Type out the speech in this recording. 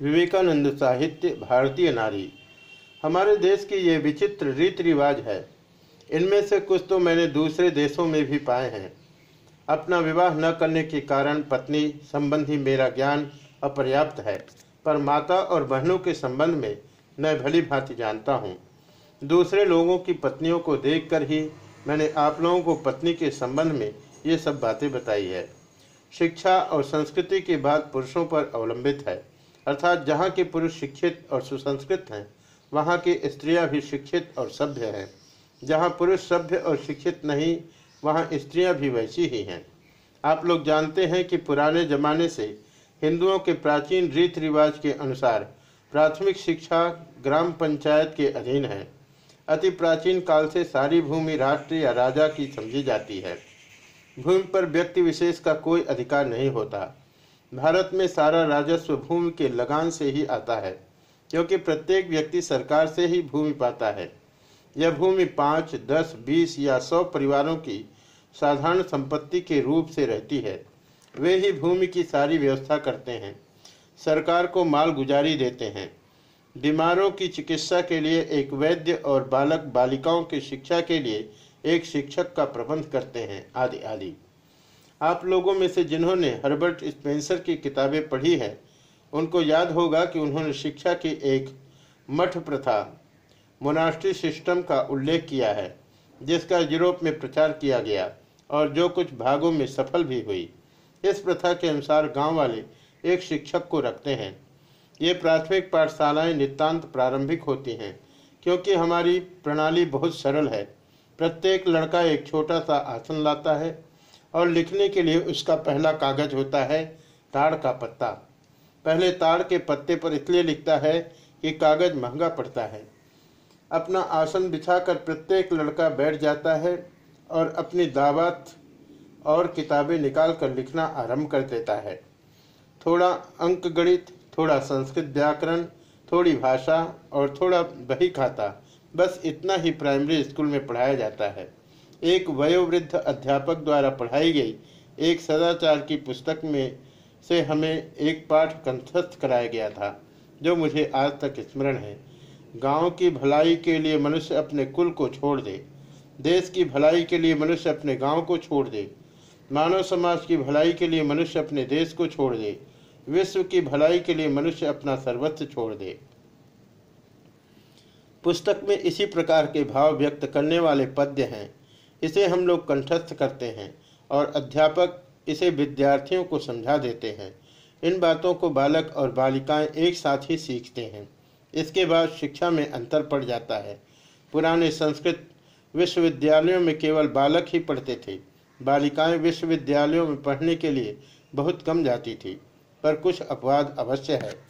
विवेकानंद साहित्य, भारतीय नारी। हमारे देश की ये विचित्र रीति रिवाज है। इनमें से कुछ तो मैंने दूसरे देशों में भी पाए हैं। अपना विवाह न करने के कारण पत्नी, संबंधी मेरा ज्ञान अपर्याप्त है, पर माता और बहनों के संबंध में मैं भली भांति जानता हूँ। दूसरे लोगों की पत्नियों को देखकर ही मैंने आप लोगों को पत्नी के संबंध में ये सब बातें बताई है। शिक्षा और संस्कृति की बात पुरुषों पर अवलंबित है। अर्थात जहाँ के पुरुष शिक्षित और सुसंस्कृत हैं, वहाँ की स्त्रियाँ भी शिक्षित और सभ्य हैं। जहाँ पुरुष सभ्य और शिक्षित नहीं, वहाँ स्त्रियाँ भी वैसी ही हैं। आप लोग जानते हैं कि पुराने जमाने से हिंदुओं के प्राचीन रीति रिवाज के अनुसार प्राथमिक शिक्षा ग्राम पंचायत के अधीन है। अति प्राचीन काल से सारी भूमि राष्ट्र या राजा की समझी जाती है। भूमि पर व्यक्ति विशेष का कोई अधिकार नहीं होता। भारत में सारा राजस्व भूमि के लगान से ही आता है, क्योंकि प्रत्येक व्यक्ति सरकार से ही भूमि पाता है। यह भूमि पाँच, दस, बीस या सौ परिवारों की साधारण संपत्ति के रूप से रहती है। वे ही भूमि की सारी व्यवस्था करते हैं, सरकार को माल गुजारी देते हैं। बीमारों की चिकित्सा के लिए एक वैद्य और बालक बालिकाओं की शिक्षा के लिए एक शिक्षक का प्रबंध करते हैं, आदि आदि। आप लोगों में से जिन्होंने हर्बर्ट स्पेंसर की किताबें पढ़ी है, उनको याद होगा कि उन्होंने शिक्षा की एक मठ प्रथा, मोनास्ट्री सिस्टम का उल्लेख किया है, जिसका यूरोप में प्रचार किया गया और जो कुछ भागों में सफल भी हुई। इस प्रथा के अनुसार गाँव वाले एक शिक्षक को रखते हैं। ये प्राथमिक पाठशालाएँ नितांत प्रारंभिक होती हैं, क्योंकि हमारी प्रणाली बहुत सरल है। प्रत्येक लड़का एक छोटा सा आसन लाता है और लिखने के लिए उसका पहला कागज़ होता है ताड़ का पत्ता। पहले ताड़ के पत्ते पर इसलिए लिखता है कि कागज़ महँगा पड़ता है। अपना आसन बिछाकर प्रत्येक लड़का बैठ जाता है और अपनी दावत और किताबें निकाल कर लिखना आरंभ कर देता है। थोड़ा अंक गणित थोड़ा संस्कृत व्याकरण, थोड़ी भाषा और थोड़ा बही खाता, बस इतना ही प्राइमरी स्कूल में पढ़ाया जाता है। एक वयोवृद्ध अध्यापक द्वारा पढ़ाई गई। एक सदाचार की पुस्तक में से हमें एक पाठ कंठस्थ कराया गया था, जो मुझे आज तक स्मरण है। गाँव की भलाई के लिए मनुष्य अपने कुल को छोड़ दे। देश की भलाई के लिए मनुष्य अपने गाँव को छोड़ दे। मानव समाज की भलाई के लिए मनुष्य अपने देश को छोड़ दे। विश्व की भलाई के लिए मनुष्य अपना सर्वस्व छोड़ दे। पुस्तक में इसी प्रकार के भाव व्यक्त करने वाले पद्य हैं। इसे हम लोग कंठस्थ करते हैं और अध्यापक इसे विद्यार्थियों को समझा देते हैं। इन बातों को बालक और बालिकाएँ एक साथ ही सीखते हैं। इसके बाद शिक्षा में अंतर पड़ जाता है। पुराने संस्कृत विश्वविद्यालयों में केवल बालक ही पढ़ते थे। बालिकाएँ विश्वविद्यालयों में पढ़ने के लिए बहुत कम जाती थी, पर कुछ अपवाद अवश्य है।